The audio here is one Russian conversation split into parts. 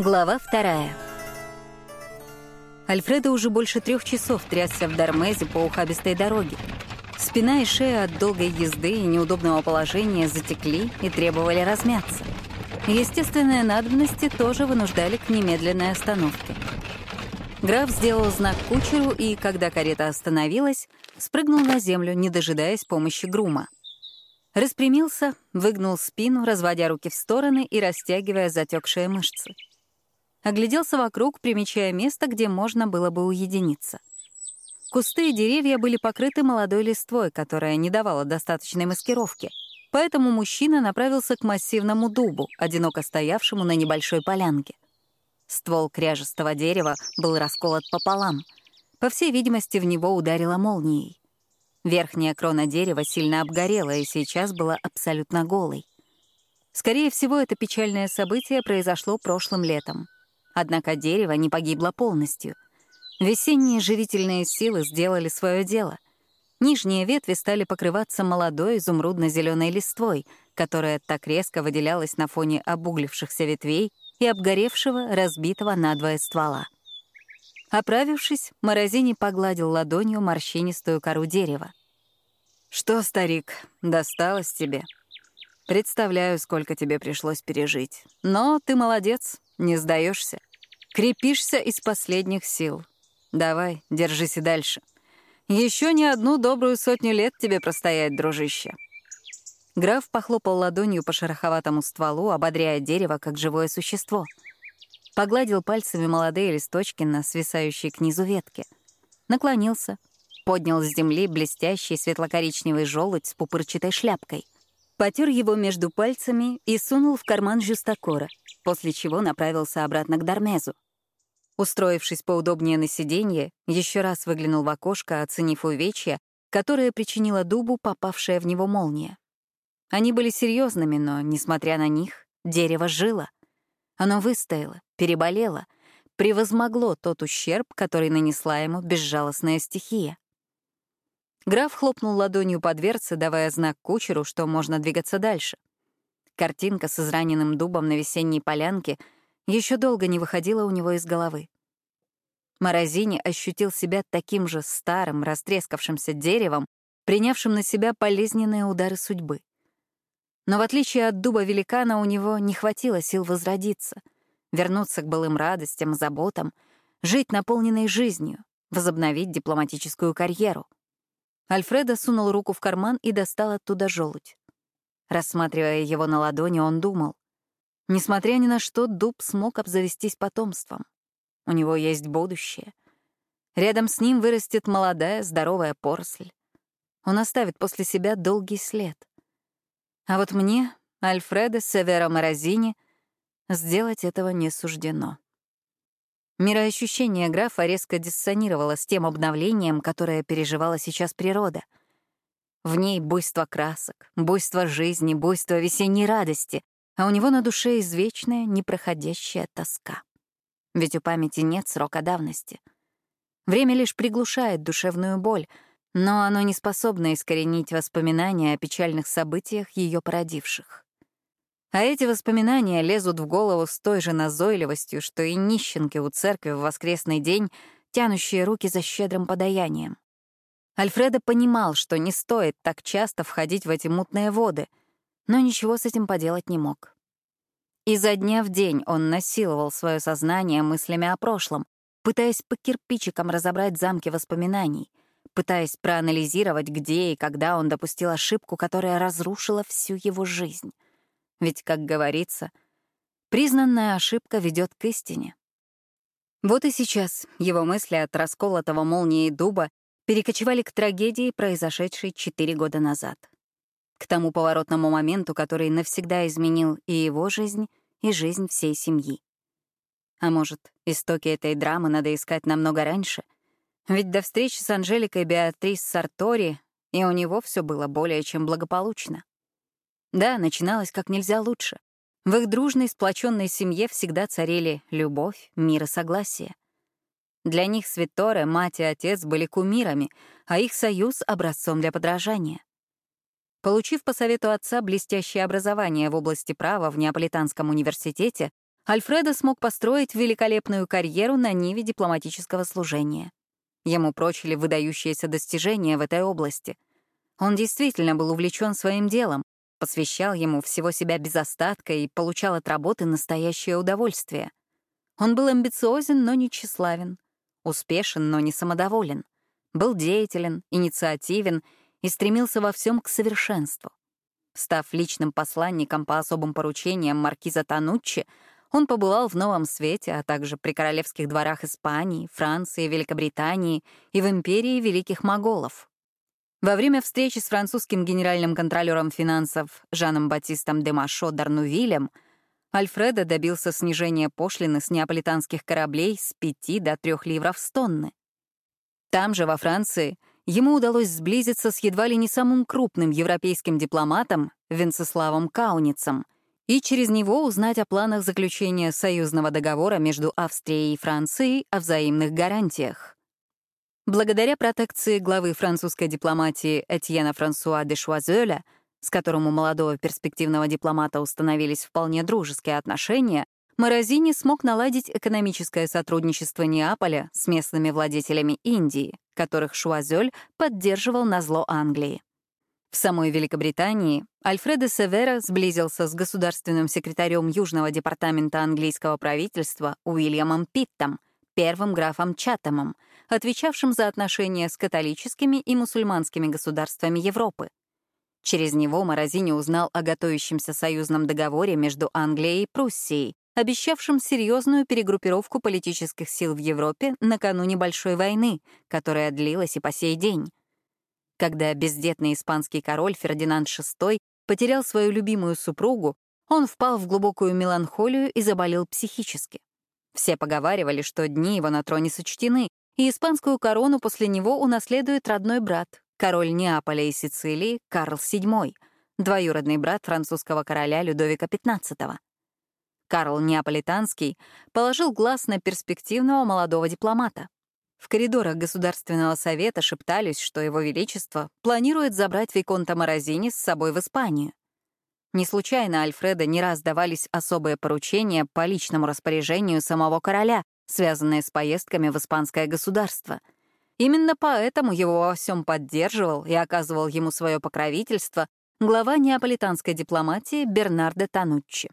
Глава вторая. Альфредо уже больше трех часов трясся в Дармезе по ухабистой дороге. Спина и шея от долгой езды и неудобного положения затекли и требовали размяться. Естественные надобности тоже вынуждали к немедленной остановке. Граф сделал знак кучеру и, когда карета остановилась, спрыгнул на землю, не дожидаясь помощи грума. Распрямился, выгнул спину, разводя руки в стороны и растягивая затекшие мышцы. Огляделся вокруг, примечая место, где можно было бы уединиться. Кусты и деревья были покрыты молодой листвой, которая не давала достаточной маскировки, поэтому мужчина направился к массивному дубу, одиноко стоявшему на небольшой полянке. Ствол кряжестого дерева был расколот пополам. По всей видимости, в него ударила молнией. Верхняя крона дерева сильно обгорела и сейчас была абсолютно голой. Скорее всего, это печальное событие произошло прошлым летом — Однако дерево не погибло полностью. Весенние живительные силы сделали свое дело. Нижние ветви стали покрываться молодой изумрудно-зеленой листвой, которая так резко выделялась на фоне обуглившихся ветвей и обгоревшего, разбитого надвое ствола. Оправившись, Морозини погладил ладонью морщинистую кору дерева. «Что, старик, досталось тебе? Представляю, сколько тебе пришлось пережить. Но ты молодец, не сдаешься. Крепишься из последних сил. Давай, держись и дальше. Еще не одну добрую сотню лет тебе простоять, дружище. Граф похлопал ладонью по шероховатому стволу, ободряя дерево как живое существо. Погладил пальцами молодые листочки на свисающей к низу ветке. Наклонился, поднял с земли блестящий светло-коричневый желудь с пупырчатой шляпкой. Потер его между пальцами и сунул в карман жюстакора — после чего направился обратно к Дармезу. Устроившись поудобнее на сиденье, еще раз выглянул в окошко, оценив увечья, которое причинила дубу попавшая в него молния. Они были серьезными, но, несмотря на них, дерево жило. Оно выстояло, переболело, превозмогло тот ущерб, который нанесла ему безжалостная стихия. Граф хлопнул ладонью по дверце, давая знак кучеру, что можно двигаться дальше — Картинка с израненным дубом на весенней полянке еще долго не выходила у него из головы. Морозини ощутил себя таким же старым, растрескавшимся деревом, принявшим на себя болезненные удары судьбы. Но в отличие от дуба великана у него не хватило сил возродиться, вернуться к былым радостям, заботам, жить наполненной жизнью, возобновить дипломатическую карьеру. Альфредо сунул руку в карман и достал оттуда желудь. Рассматривая его на ладони, он думал. Несмотря ни на что, дуб смог обзавестись потомством. У него есть будущее. Рядом с ним вырастет молодая, здоровая поросль. Он оставит после себя долгий след. А вот мне, Альфредо Северо Морозини, сделать этого не суждено. Мироощущение графа резко диссонировало с тем обновлением, которое переживала сейчас природа — в ней буйство красок, буйство жизни, буйство весенней радости, а у него на душе извечная, непроходящая тоска. Ведь у памяти нет срока давности. Время лишь приглушает душевную боль, но оно не способно искоренить воспоминания о печальных событиях, ее породивших. А эти воспоминания лезут в голову с той же назойливостью, что и нищенки у церкви в воскресный день, тянущие руки за щедрым подаянием. Альфредо понимал, что не стоит так часто входить в эти мутные воды, но ничего с этим поделать не мог. Изо дня в день он насиловал свое сознание мыслями о прошлом, пытаясь по кирпичикам разобрать замки воспоминаний, пытаясь проанализировать, где и когда он допустил ошибку, которая разрушила всю его жизнь. Ведь, как говорится, признанная ошибка ведет к истине. Вот и сейчас его мысли от расколотого молнией дуба перекочевали к трагедии, произошедшей четыре года назад. К тому поворотному моменту, который навсегда изменил и его жизнь, и жизнь всей семьи. А может, истоки этой драмы надо искать намного раньше? Ведь до встречи с Анжеликой Беатрис Сартори и у него все было более чем благополучно. Да, начиналось как нельзя лучше. В их дружной, сплоченной семье всегда царили любовь, мир и согласие. Для них Свиторе, мать и отец были кумирами, а их союз — образцом для подражания. Получив по совету отца блестящее образование в области права в Неаполитанском университете, Альфредо смог построить великолепную карьеру на ниве дипломатического служения. Ему прочили выдающиеся достижения в этой области. Он действительно был увлечен своим делом, посвящал ему всего себя без остатка и получал от работы настоящее удовольствие. Он был амбициозен, но не тщеславен, успешен, но не самодоволен, был деятелен, инициативен и стремился во всем к совершенству. Став личным посланником по особым поручениям маркиза Тануччи, он побывал в Новом Свете, а также при королевских дворах Испании, Франции, Великобритании и в империи Великих Моголов. Во время встречи с французским генеральным контролером финансов Жаном Батистом де Машо Дарнувилем Альфредо добился снижения пошлины с неаполитанских кораблей с 5 до 3 ливров с тонны. Там же, во Франции, ему удалось сблизиться с едва ли не самым крупным европейским дипломатом Венцеславом Кауницем и через него узнать о планах заключения союзного договора между Австрией и Францией о взаимных гарантиях. Благодаря протекции главы французской дипломатии Этьена Франсуа де Шуазеля, с которым у молодого перспективного дипломата установились вполне дружеские отношения, Морозини смог наладить экономическое сотрудничество Неаполя с местными владетелями Индии, которых Шуазель поддерживал на зло Англии. В самой Великобритании Альфредо Севера сблизился с государственным секретарем Южного департамента английского правительства Уильямом Питтом, первым графом Чатамом, отвечавшим за отношения с католическими и мусульманскими государствами Европы. Через него Морозини узнал о готовящемся союзном договоре между Англией и Пруссией, обещавшим серьезную перегруппировку политических сил в Европе накануне Большой войны, которая длилась и по сей день. Когда бездетный испанский король Фердинанд VI потерял свою любимую супругу, он впал в глубокую меланхолию и заболел психически. Все поговаривали, что дни его на троне сочтены, и испанскую корону после него унаследует родной брат, король Неаполя и Сицилии Карл VII, двоюродный брат французского короля Людовика XV. Карл Неаполитанский положил глаз на перспективного молодого дипломата. В коридорах Государственного совета шептались, что Его Величество планирует забрать Виконта Морозини с собой в Испанию. Не случайно Альфреда не раз давались особые поручения по личному распоряжению самого короля, связанные с поездками в испанское государство. Именно поэтому его во всем поддерживал и оказывал ему свое покровительство глава неаполитанской дипломатии Бернардо Тануччи.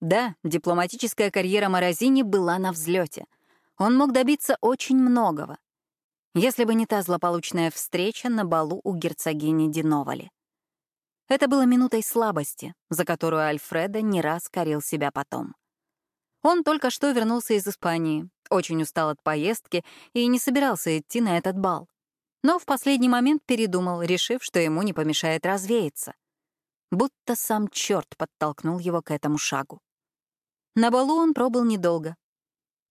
Да, дипломатическая карьера Морозини была на взлете. Он мог добиться очень многого. Если бы не та злополучная встреча на балу у герцогини Диновали. Это было минутой слабости, за которую Альфредо не раз корил себя потом. Он только что вернулся из Испании, очень устал от поездки и не собирался идти на этот бал. Но в последний момент передумал, решив, что ему не помешает развеяться. Будто сам черт подтолкнул его к этому шагу. На балу он пробыл недолго.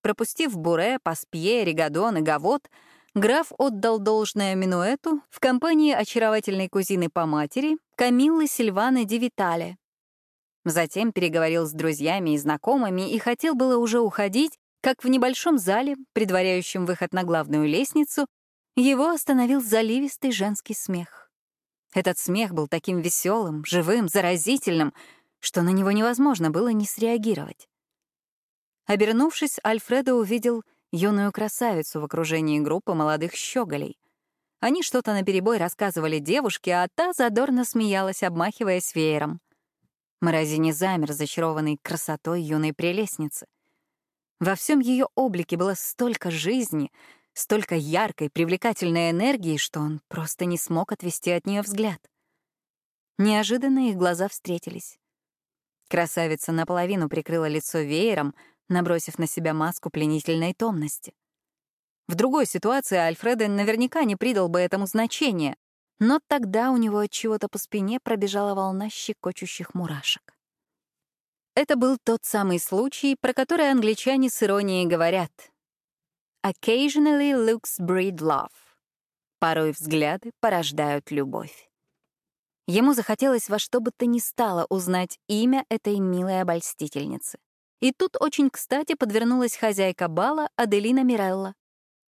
Пропустив Буре, Паспье, Ригадон и Гавот, граф отдал должное Минуэту в компании очаровательной кузины по матери Камиллы Сильваны Ди Витале. Затем переговорил с друзьями и знакомыми и хотел было уже уходить, как в небольшом зале, предваряющем выход на главную лестницу, его остановил заливистый женский смех. Этот смех был таким веселым, живым, заразительным, что на него невозможно было не среагировать. Обернувшись, Альфредо увидел юную красавицу в окружении группы молодых щеголей. Они что-то наперебой рассказывали девушке, а та задорно смеялась, обмахиваясь веером. Морозини замер, зачарованный красотой юной прелестницы. Во всем ее облике было столько жизни, столько яркой, привлекательной энергии, что он просто не смог отвести от нее взгляд. Неожиданно их глаза встретились. Красавица наполовину прикрыла лицо веером, набросив на себя маску пленительной томности. В другой ситуации Альфреда наверняка не придал бы этому значения, но тогда у него от чего-то по спине пробежала волна щекочущих мурашек. Это был тот самый случай, про который англичане с иронией говорят. «Occasionally looks breed love». Порой взгляды порождают любовь. Ему захотелось во что бы то ни стало узнать имя этой милой обольстительницы. И тут очень кстати подвернулась хозяйка бала Аделина Мирелла.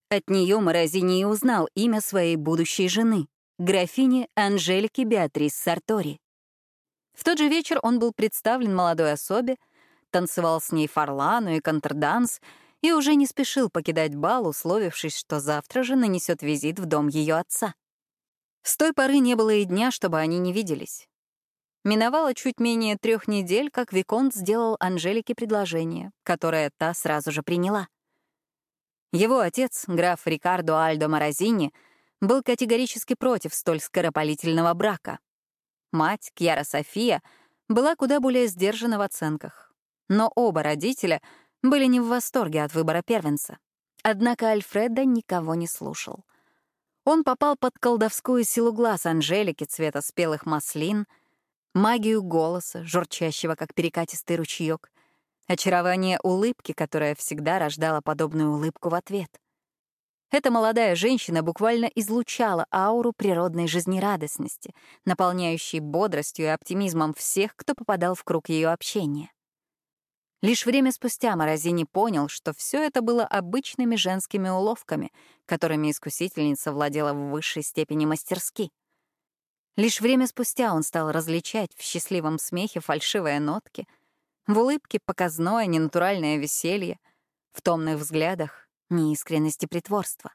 От нее Морозини и узнал имя своей будущей жены, графини Анжелики Беатрис Сартори. В тот же вечер он был представлен молодой особе, танцевал с ней фарлану и контрданс и уже не спешил покидать бал, условившись, что завтра же нанесет визит в дом ее отца. С той поры не было и дня, чтобы они не виделись. Миновало чуть менее трех недель, как Виконт сделал Анжелике предложение, которое та сразу же приняла. Его отец, граф Рикардо Альдо Морозини, был категорически против столь скоропалительного брака. Мать, Кьяра София, была куда более сдержана в оценках. Но оба родителя были не в восторге от выбора первенца. Однако Альфреда никого не слушал. Он попал под колдовскую силу глаз Анжелики цвета спелых маслин, магию голоса, журчащего, как перекатистый ручеек, очарование улыбки, которая всегда рождала подобную улыбку в ответ. Эта молодая женщина буквально излучала ауру природной жизнерадостности, наполняющей бодростью и оптимизмом всех, кто попадал в круг ее общения. Лишь время спустя Морозини понял, что все это было обычными женскими уловками, которыми искусительница владела в высшей степени мастерски. Лишь время спустя он стал различать в счастливом смехе фальшивые нотки, в улыбке показное ненатуральное веселье, в томных взглядах неискренность и притворство.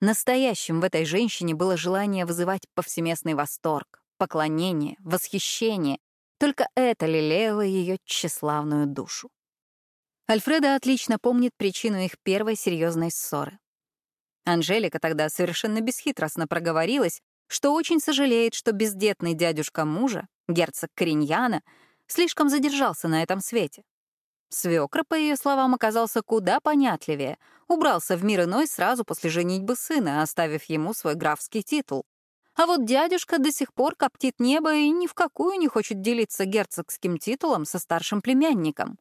Настоящим в этой женщине было желание вызывать повсеместный восторг, поклонение, восхищение. Только это лелеяло ее тщеславную душу. Альфреда отлично помнит причину их первой серьезной ссоры. Анжелика тогда совершенно бесхитростно проговорилась, что очень сожалеет, что бездетный дядюшка мужа, герцог Кориньяна, слишком задержался на этом свете. Свекра, по ее словам, оказался куда понятливее, убрался в мир иной сразу после женитьбы сына, оставив ему свой графский титул. А вот дядюшка до сих пор коптит небо и ни в какую не хочет делиться герцогским титулом со старшим племянником.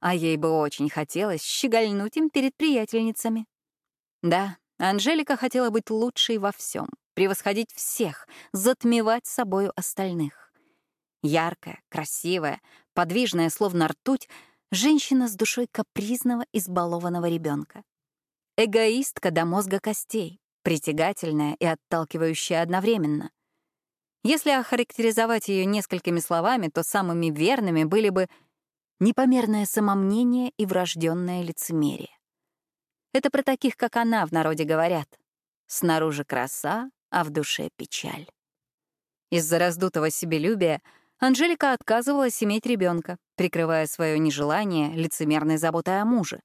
А ей бы очень хотелось щегольнуть им перед приятельницами. Да, Анжелика хотела быть лучшей во всем, превосходить всех, затмевать собою остальных. Яркая, красивая, подвижная, словно ртуть — Женщина с душой капризного, избалованного ребенка. Эгоистка до мозга костей, притягательная и отталкивающая одновременно. Если охарактеризовать ее несколькими словами, то самыми верными были бы непомерное самомнение и врожденное лицемерие. Это про таких, как она, в народе говорят. Снаружи краса, а в душе печаль. Из-за раздутого себелюбия — Анжелика отказывалась иметь ребенка, прикрывая свое нежелание лицемерной заботой о муже.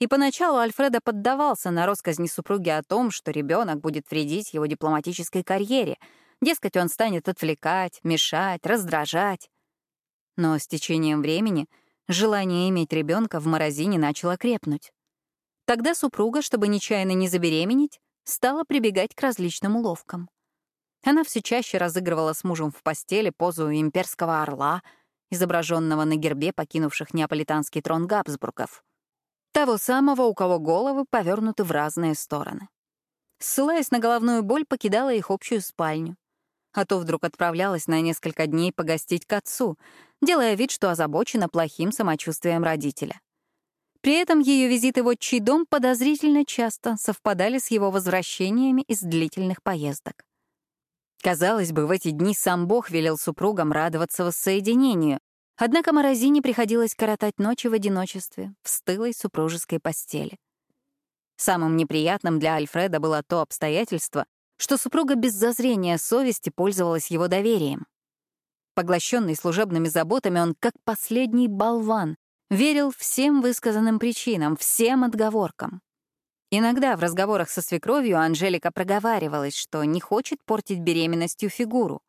И поначалу Альфреда поддавался на росказни супруги о том, что ребенок будет вредить его дипломатической карьере, дескать, он станет отвлекать, мешать, раздражать. Но с течением времени желание иметь ребенка в морозине начало крепнуть. Тогда супруга, чтобы нечаянно не забеременеть, стала прибегать к различным уловкам. Она все чаще разыгрывала с мужем в постели позу имперского орла, изображенного на гербе покинувших неаполитанский трон Габсбургов. Того самого, у кого головы повернуты в разные стороны. Ссылаясь на головную боль, покидала их общую спальню. А то вдруг отправлялась на несколько дней погостить к отцу, делая вид, что озабочена плохим самочувствием родителя. При этом ее визиты в отчий дом подозрительно часто совпадали с его возвращениями из длительных поездок. Казалось бы, в эти дни сам Бог велел супругам радоваться воссоединению, однако Морозине приходилось коротать ночи в одиночестве, в стылой супружеской постели. Самым неприятным для Альфреда было то обстоятельство, что супруга без зазрения совести пользовалась его доверием. Поглощенный служебными заботами, он, как последний болван, верил всем высказанным причинам, всем отговоркам. Иногда в разговорах со свекровью Анжелика проговаривалась, что не хочет портить беременностью фигуру.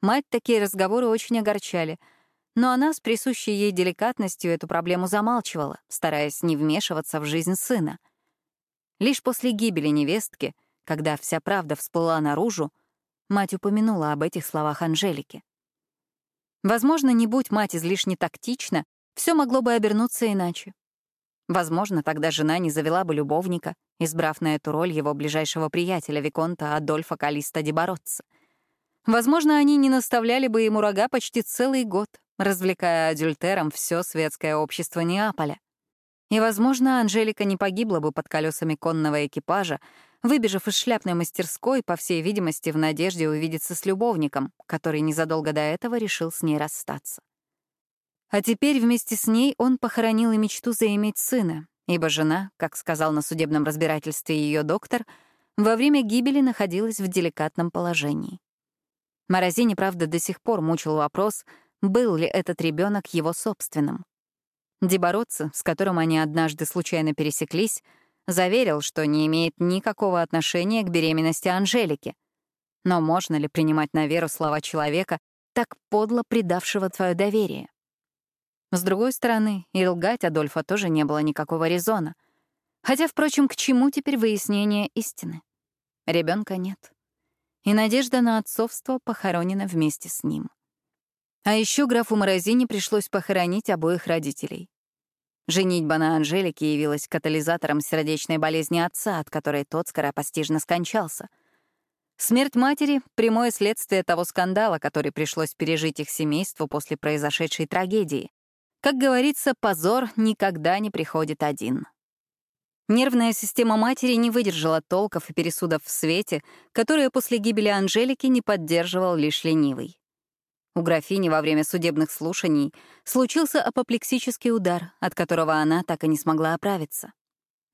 Мать такие разговоры очень огорчали, но она с присущей ей деликатностью эту проблему замалчивала, стараясь не вмешиваться в жизнь сына. Лишь после гибели невестки, когда вся правда всплыла наружу, мать упомянула об этих словах Анжелики. Возможно, не будь мать излишне тактична, все могло бы обернуться иначе. Возможно, тогда жена не завела бы любовника, избрав на эту роль его ближайшего приятеля, Виконта Адольфа Калиста Дебородца. Возможно, они не наставляли бы ему рога почти целый год, развлекая адюльтером все светское общество Неаполя. И, возможно, Анжелика не погибла бы под колесами конного экипажа, выбежав из шляпной мастерской, по всей видимости, в надежде увидеться с любовником, который незадолго до этого решил с ней расстаться. А теперь вместе с ней он похоронил и мечту заиметь сына, ибо жена, как сказал на судебном разбирательстве ее доктор, во время гибели находилась в деликатном положении. Морозини, правда, до сих пор мучил вопрос, был ли этот ребенок его собственным. Дебородце, с которым они однажды случайно пересеклись, заверил, что не имеет никакого отношения к беременности Анжелики. Но можно ли принимать на веру слова человека, так подло предавшего твое доверие? С другой стороны, и лгать Адольфа тоже не было никакого резона. Хотя, впрочем, к чему теперь выяснение истины? Ребенка нет. И надежда на отцовство похоронена вместе с ним. А еще графу Морозине пришлось похоронить обоих родителей. Женитьба на Анжелике явилась катализатором сердечной болезни отца, от которой тот скоропостижно скончался. Смерть матери — прямое следствие того скандала, который пришлось пережить их семейству после произошедшей трагедии. Как говорится, позор никогда не приходит один. Нервная система матери не выдержала толков и пересудов в свете, которые после гибели Анжелики не поддерживал лишь ленивый. У графини во время судебных слушаний случился апоплексический удар, от которого она так и не смогла оправиться.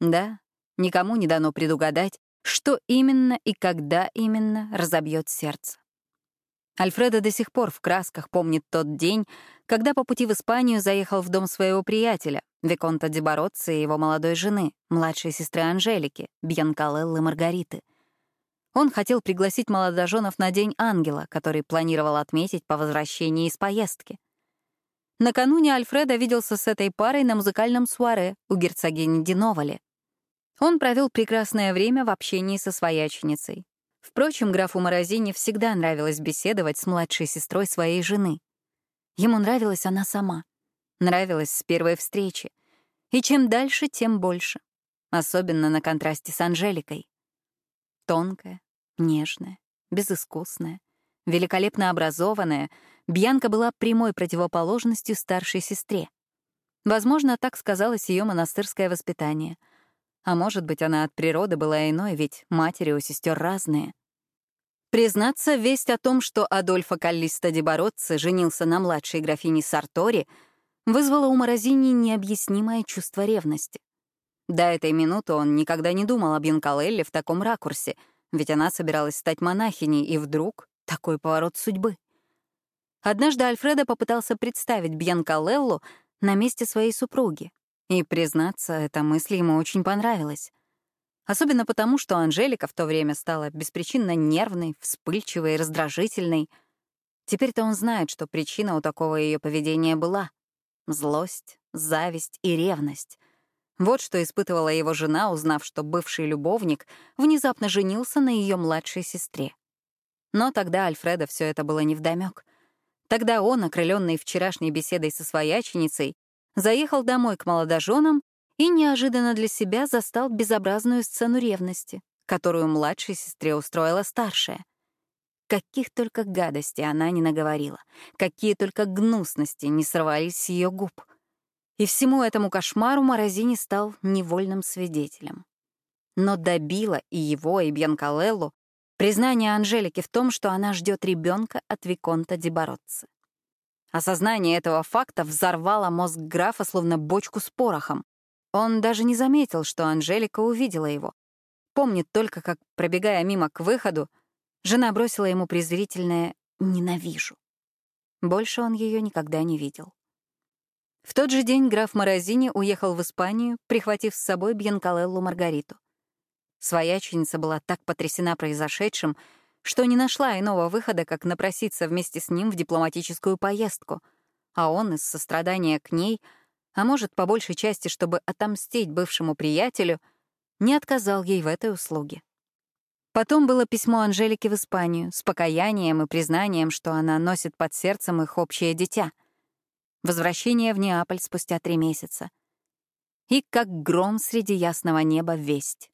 Да, никому не дано предугадать, что именно и когда именно разобьет сердце. Альфредо до сих пор в красках помнит тот день, когда по пути в Испанию заехал в дом своего приятеля, Виконта Дебородца и его молодой жены, младшей сестры Анжелики, Бьянкалеллы Маргариты. Он хотел пригласить молодоженов на День Ангела, который планировал отметить по возвращении из поездки. Накануне Альфредо виделся с этой парой на музыкальном суаре у герцогини Диновали. Он провел прекрасное время в общении со свояченицей. Впрочем, графу Морозини всегда нравилось беседовать с младшей сестрой своей жены. Ему нравилась она сама. Нравилась с первой встречи. И чем дальше, тем больше. Особенно на контрасте с Анжеликой. Тонкая, нежная, безыскусная, великолепно образованная, Бьянка была прямой противоположностью старшей сестре. Возможно, так сказалось ее монастырское воспитание — а может быть, она от природы была иной, ведь матери у сестер разные. Признаться, весть о том, что Адольфо Каллисто де Бородце женился на младшей графине Сартори, вызвала у Морозини необъяснимое чувство ревности. До этой минуты он никогда не думал об Янкалелле в таком ракурсе, ведь она собиралась стать монахиней, и вдруг такой поворот судьбы. Однажды Альфредо попытался представить Бьянкалеллу на месте своей супруги, и, признаться, эта мысль ему очень понравилась. Особенно потому, что Анжелика в то время стала беспричинно нервной, вспыльчивой раздражительной. Теперь-то он знает, что причина у такого ее поведения была — злость, зависть и ревность. Вот что испытывала его жена, узнав, что бывший любовник внезапно женился на ее младшей сестре. Но тогда Альфреда все это было невдомек. Тогда он, окрыленный вчерашней беседой со свояченицей, заехал домой к молодоженам и неожиданно для себя застал безобразную сцену ревности, которую младшей сестре устроила старшая. Каких только гадостей она не наговорила, какие только гнусности не сорвались с ее губ. И всему этому кошмару Морозини стал невольным свидетелем. Но добило и его, и Бьянкалеллу признание Анжелики в том, что она ждет ребенка от Виконта Дебородцы. Осознание этого факта взорвало мозг графа словно бочку с порохом. Он даже не заметил, что Анжелика увидела его. Помнит только, как, пробегая мимо к выходу, жена бросила ему презрительное «ненавижу». Больше он ее никогда не видел. В тот же день граф Морозини уехал в Испанию, прихватив с собой Бьянкалеллу Маргариту. Свояченица была так потрясена произошедшим, что не нашла иного выхода, как напроситься вместе с ним в дипломатическую поездку, а он из сострадания к ней, а может, по большей части, чтобы отомстить бывшему приятелю, не отказал ей в этой услуге. Потом было письмо Анжелики в Испанию с покаянием и признанием, что она носит под сердцем их общее дитя. Возвращение в Неаполь спустя три месяца. И как гром среди ясного неба весть.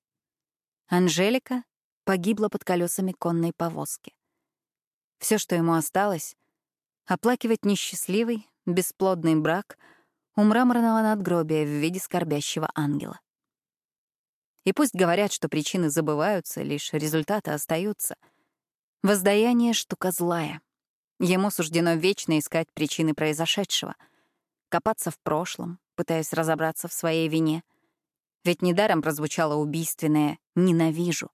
Анжелика погибла под колесами конной повозки. Все, что ему осталось — оплакивать несчастливый, бесплодный брак у мраморного надгробия в виде скорбящего ангела. И пусть говорят, что причины забываются, лишь результаты остаются. Воздаяние — штука злая. Ему суждено вечно искать причины произошедшего. копаться в прошлом, пытаясь разобраться в своей вине. Ведь недаром прозвучало убийственное «ненавижу».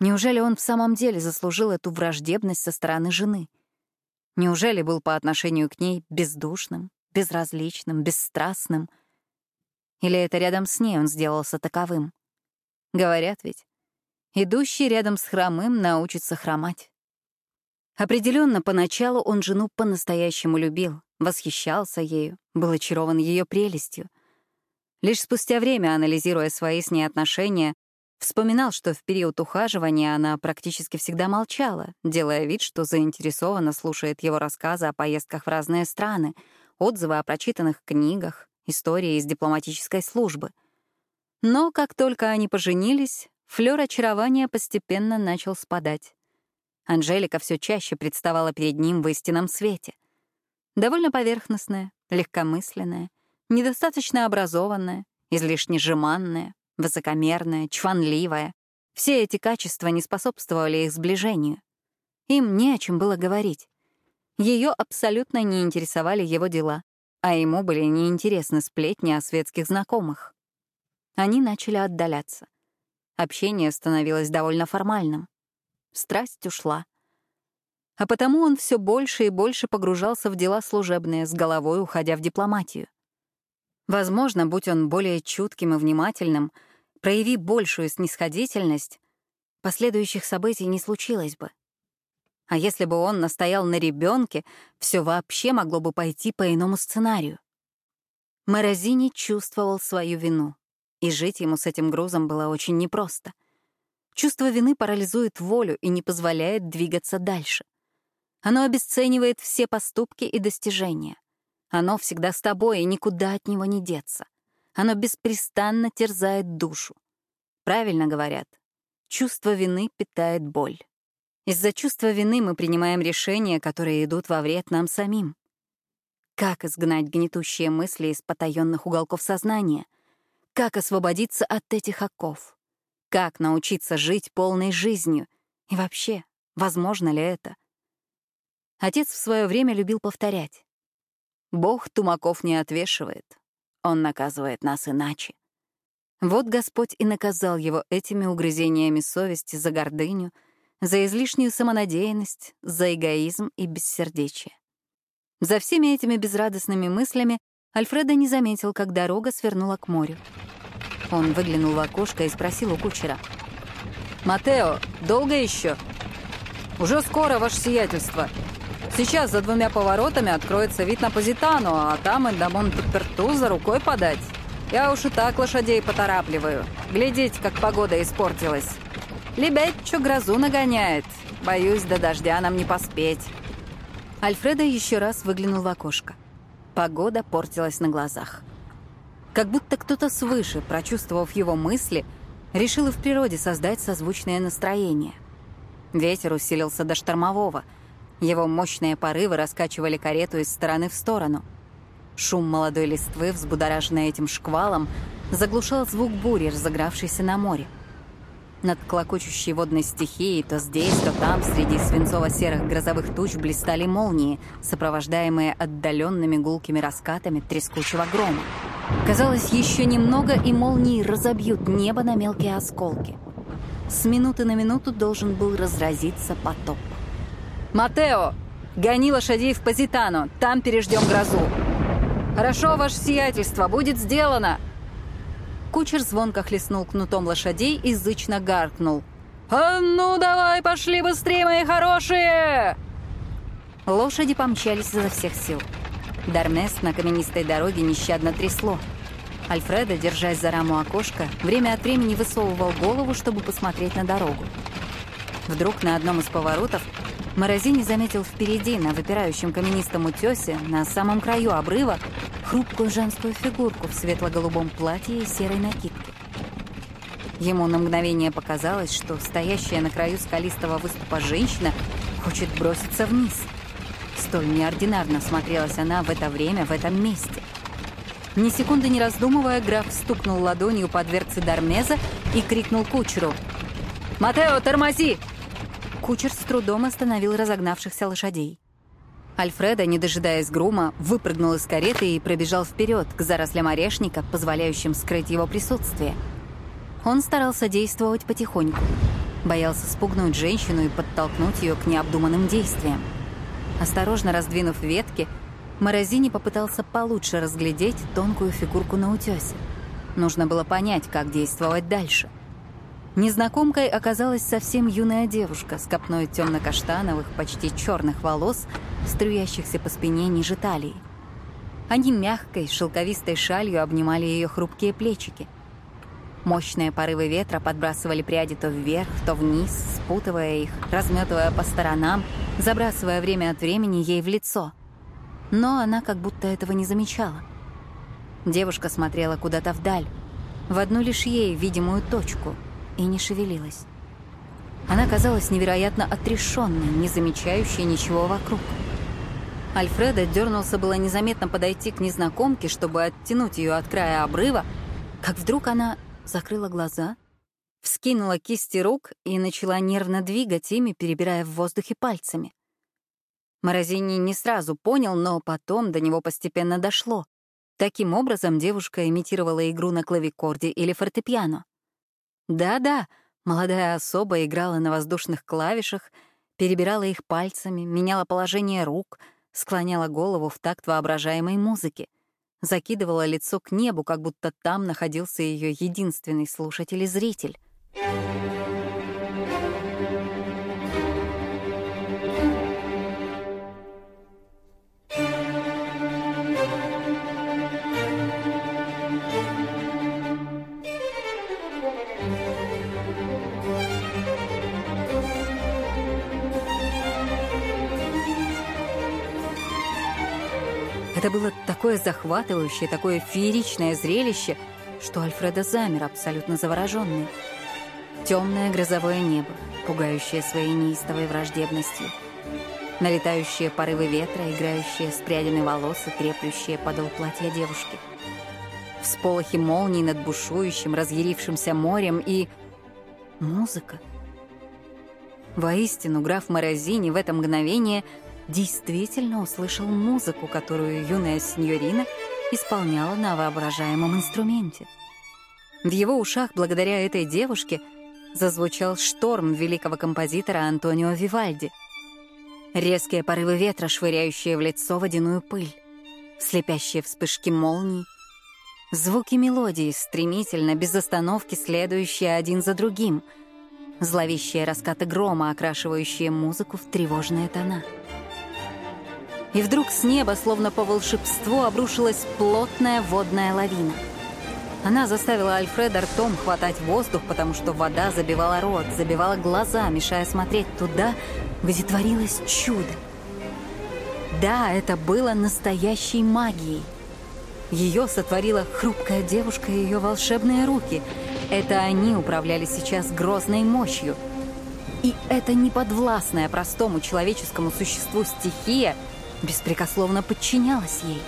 Неужели он в самом деле заслужил эту враждебность со стороны жены? Неужели был по отношению к ней бездушным, безразличным, бесстрастным? Или это рядом с ней он сделался таковым? Говорят ведь, идущий рядом с хромым научится хромать. Определенно, поначалу он жену по-настоящему любил, восхищался ею, был очарован ее прелестью. Лишь спустя время, анализируя свои с ней отношения, вспоминал, что в период ухаживания она практически всегда молчала, делая вид, что заинтересованно слушает его рассказы о поездках в разные страны, отзывы о прочитанных книгах, истории из дипломатической службы. Но как только они поженились, флёр очарования постепенно начал спадать. Анжелика все чаще представала перед ним в истинном свете. Довольно поверхностная, легкомысленная, недостаточно образованная, излишне жеманная, высокомерная, чванливая. Все эти качества не способствовали их сближению. Им не о чем было говорить. Ее абсолютно не интересовали его дела, а ему были неинтересны сплетни о светских знакомых. Они начали отдаляться. Общение становилось довольно формальным страсть ушла. А потому он все больше и больше погружался в дела служебные, с головой уходя в дипломатию. Возможно, будь он более чутким и внимательным, прояви большую снисходительность, последующих событий не случилось бы. А если бы он настоял на ребенке, все вообще могло бы пойти по иному сценарию. Морозини чувствовал свою вину, и жить ему с этим грузом было очень непросто — Чувство вины парализует волю и не позволяет двигаться дальше. Оно обесценивает все поступки и достижения. Оно всегда с тобой, и никуда от него не деться. Оно беспрестанно терзает душу. Правильно говорят, чувство вины питает боль. Из-за чувства вины мы принимаем решения, которые идут во вред нам самим. Как изгнать гнетущие мысли из потаенных уголков сознания? Как освободиться от этих оков? Как научиться жить полной жизнью? И вообще, возможно ли это? Отец в свое время любил повторять. «Бог тумаков не отвешивает. Он наказывает нас иначе». Вот Господь и наказал его этими угрызениями совести за гордыню, за излишнюю самонадеянность, за эгоизм и бессердечие. За всеми этими безрадостными мыслями Альфреда не заметил, как дорога свернула к морю. Он выглянул в окошко и спросил у кучера. «Матео, долго еще?» «Уже скоро, ваше сиятельство. Сейчас за двумя поворотами откроется вид на Позитану, а там и до Монтеперту за рукой подать. Я уж и так лошадей поторапливаю. Глядите, как погода испортилась. Лебедчу грозу нагоняет. Боюсь, до дождя нам не поспеть». Альфреда еще раз выглянул в окошко. Погода портилась на глазах. Как будто кто-то свыше, прочувствовав его мысли, решил и в природе создать созвучное настроение. Ветер усилился до штормового. Его мощные порывы раскачивали карету из стороны в сторону. Шум молодой листвы, взбудораженный этим шквалом, заглушал звук бури, разыгравшейся на море. Над клокочущей водной стихией то здесь, то там, среди свинцово-серых грозовых туч блистали молнии, сопровождаемые отдаленными гулкими раскатами трескучего грома. Казалось, еще немного, и молнии разобьют небо на мелкие осколки. С минуты на минуту должен был разразиться потоп. «Матео, гони лошадей в Позитану, там переждем грозу!» «Хорошо, ваше сиятельство, будет сделано!» Кучер звонко хлестнул кнутом лошадей и зычно гаркнул. «А ну давай, пошли быстрее, мои хорошие!» Лошади помчались изо всех сил. Дармест на каменистой дороге нещадно трясло. Альфреда, держась за раму окошка, время от времени высовывал голову, чтобы посмотреть на дорогу. Вдруг на одном из поворотов Морозини заметил впереди, на выпирающем каменистом утесе, на самом краю обрыва, хрупкую женскую фигурку в светло-голубом платье и серой накидке. Ему на мгновение показалось, что стоящая на краю скалистого выступа женщина хочет броситься вниз — Столь неординарно смотрелась она в это время, в этом месте. Ни секунды не раздумывая, граф стукнул ладонью по дверце Дармеза и крикнул кучеру. «Матео, тормози!» Кучер с трудом остановил разогнавшихся лошадей. Альфреда, не дожидаясь грума, выпрыгнул из кареты и пробежал вперед к зарослям орешника, позволяющим скрыть его присутствие. Он старался действовать потихоньку. Боялся спугнуть женщину и подтолкнуть ее к необдуманным действиям. Осторожно раздвинув ветки, Морозини попытался получше разглядеть тонкую фигурку на утесе. Нужно было понять, как действовать дальше. Незнакомкой оказалась совсем юная девушка с копной темно-каштановых, почти черных волос, струящихся по спине ниже талии. Они мягкой, шелковистой шалью обнимали ее хрупкие плечики. Мощные порывы ветра подбрасывали пряди то вверх, то вниз, спутывая их, разметывая по сторонам, забрасывая время от времени ей в лицо. Но она как будто этого не замечала. Девушка смотрела куда-то вдаль, в одну лишь ей видимую точку, и не шевелилась. Она казалась невероятно отрешенной, не замечающей ничего вокруг. Альфреда дернулся было незаметно подойти к незнакомке, чтобы оттянуть ее от края обрыва, как вдруг она закрыла глаза, вскинула кисти рук и начала нервно двигать ими, перебирая в воздухе пальцами. Морозини не сразу понял, но потом до него постепенно дошло. Таким образом девушка имитировала игру на клавикорде или фортепиано. Да-да, молодая особа играла на воздушных клавишах, перебирала их пальцами, меняла положение рук — склоняла голову в такт воображаемой музыки, закидывала лицо к небу, как будто там находился ее единственный слушатель и зритель. Это было такое захватывающее, такое фееричное зрелище, что Альфреда замер, абсолютно завороженный. Темное грозовое небо, пугающее своей неистовой враждебностью. Налетающие порывы ветра, играющие с прядями волос и треплющие подол платья девушки. Всполохи молний над бушующим, разъярившимся морем и... музыка. Воистину, граф Морозини в это мгновение — действительно услышал музыку, которую юная сеньорина исполняла на воображаемом инструменте. В его ушах, благодаря этой девушке, зазвучал шторм великого композитора Антонио Вивальди. Резкие порывы ветра, швыряющие в лицо водяную пыль, слепящие вспышки молний, звуки мелодии, стремительно, без остановки следующие один за другим, зловещие раскаты грома, окрашивающие музыку в тревожные тона — и вдруг с неба, словно по волшебству, обрушилась плотная водная лавина. Она заставила Альфреда ртом хватать воздух, потому что вода забивала рот, забивала глаза, мешая смотреть туда, где творилось чудо. Да, это было настоящей магией. Ее сотворила хрупкая девушка и ее волшебные руки. Это они управляли сейчас грозной мощью. И это не подвластная простому человеческому существу стихия — беспрекословно подчинялась ей.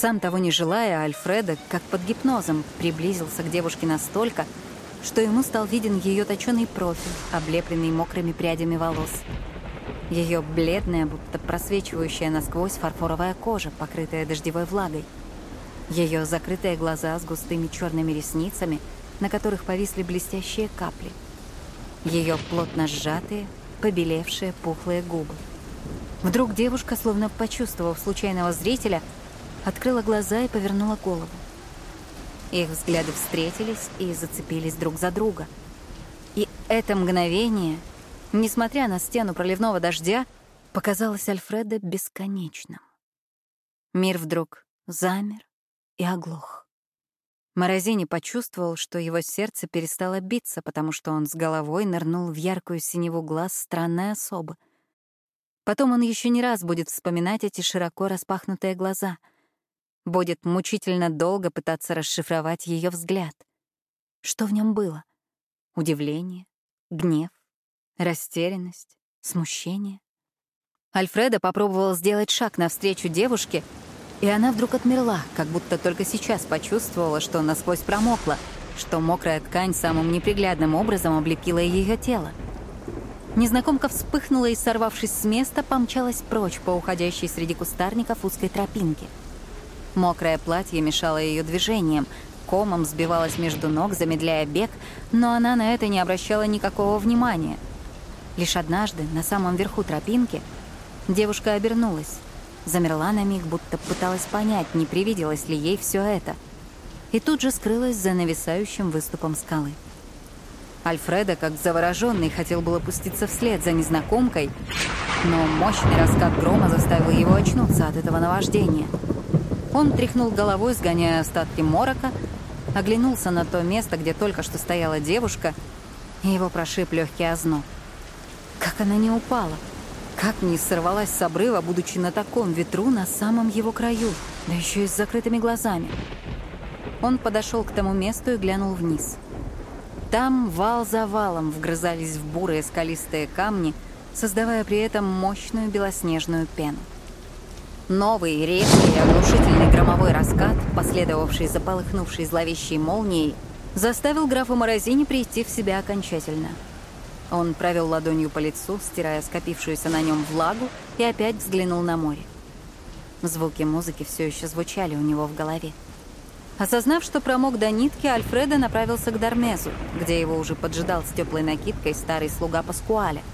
Сам того не желая, Альфреда, как под гипнозом, приблизился к девушке настолько, что ему стал виден ее точеный профиль, облепленный мокрыми прядями волос. Ее бледная, будто просвечивающая насквозь фарфоровая кожа, покрытая дождевой влагой. Ее закрытые глаза с густыми черными ресницами, на которых повисли блестящие капли. Ее плотно сжатые, побелевшие, пухлые губы. Вдруг девушка, словно почувствовав случайного зрителя, открыла глаза и повернула голову. Их взгляды встретились и зацепились друг за друга. И это мгновение, несмотря на стену проливного дождя, показалось Альфреда бесконечным. Мир вдруг замер и оглох. Морозини почувствовал, что его сердце перестало биться, потому что он с головой нырнул в яркую синеву глаз странной особы. Потом он еще не раз будет вспоминать эти широко распахнутые глаза — Будет мучительно долго пытаться расшифровать ее взгляд. Что в нем было? Удивление, гнев, растерянность, смущение. Альфреда попробовал сделать шаг навстречу девушке, и она вдруг отмерла, как будто только сейчас почувствовала, что насквозь промокла, что мокрая ткань самым неприглядным образом облепила ее тело. Незнакомка вспыхнула и, сорвавшись с места, помчалась прочь по уходящей среди кустарников узкой тропинке. Мокрое платье мешало ее движениям, комом сбивалась между ног, замедляя бег, но она на это не обращала никакого внимания. Лишь однажды, на самом верху тропинки, девушка обернулась, замерла на миг, будто пыталась понять, не привиделось ли ей все это, и тут же скрылась за нависающим выступом скалы. Альфреда, как завороженный, хотел было пуститься вслед за незнакомкой, но мощный раскат грома заставил его очнуться от этого наваждения — он тряхнул головой, сгоняя остатки морока, оглянулся на то место, где только что стояла девушка, и его прошиб легкий озноб. Как она не упала? Как не сорвалась с обрыва, будучи на таком ветру на самом его краю, да еще и с закрытыми глазами? Он подошел к тому месту и глянул вниз. Там вал за валом вгрызались в бурые скалистые камни, создавая при этом мощную белоснежную пену. Новый, резкий оглушительный громовой раскат, последовавший за полыхнувшей зловещей молнией, заставил графа Морозини прийти в себя окончательно. Он провел ладонью по лицу, стирая скопившуюся на нем влагу, и опять взглянул на море. Звуки музыки все еще звучали у него в голове. Осознав, что промок до нитки, Альфредо направился к Дармезу, где его уже поджидал с теплой накидкой старый слуга Паскуаля —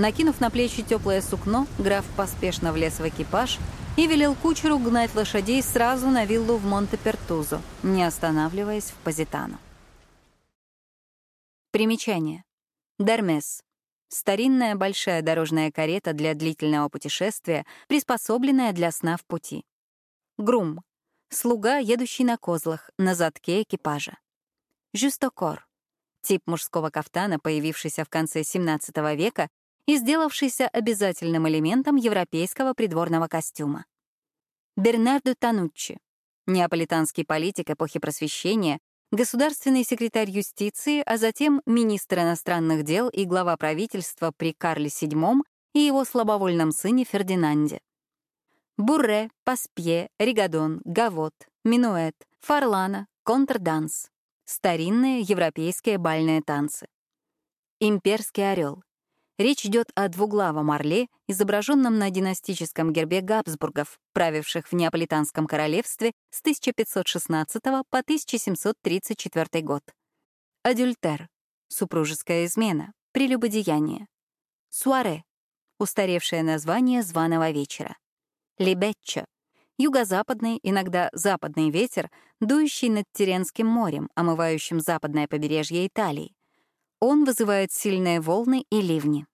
Накинув на плечи теплое сукно, граф поспешно влез в экипаж и велел кучеру гнать лошадей сразу на виллу в Монте-Пертузо, не останавливаясь в Позитано. Примечание. Дармес. Старинная большая дорожная карета для длительного путешествия, приспособленная для сна в пути. Грум. Слуга, едущий на козлах, на задке экипажа. Жюстокор. Тип мужского кафтана, появившийся в конце XVII века и сделавшийся обязательным элементом европейского придворного костюма. Бернардо Тануччи, неаполитанский политик эпохи Просвещения, государственный секретарь юстиции, а затем министр иностранных дел и глава правительства при Карле VII и его слабовольном сыне Фердинанде. Бурре, Паспье, Ригадон, Гавот, Минуэт, Фарлана, Контрданс. Старинные европейские бальные танцы. Имперский орел. Речь идет о двуглавом орле, изображенном на династическом гербе Габсбургов, правивших в Неаполитанском королевстве с 1516 по 1734 год. Адюльтер — супружеская измена, прелюбодеяние. Суаре — устаревшее название званого вечера. Либетчо — юго-западный, иногда западный ветер, дующий над Тиренским морем, омывающим западное побережье Италии. Он вызывает сильные волны и ливни.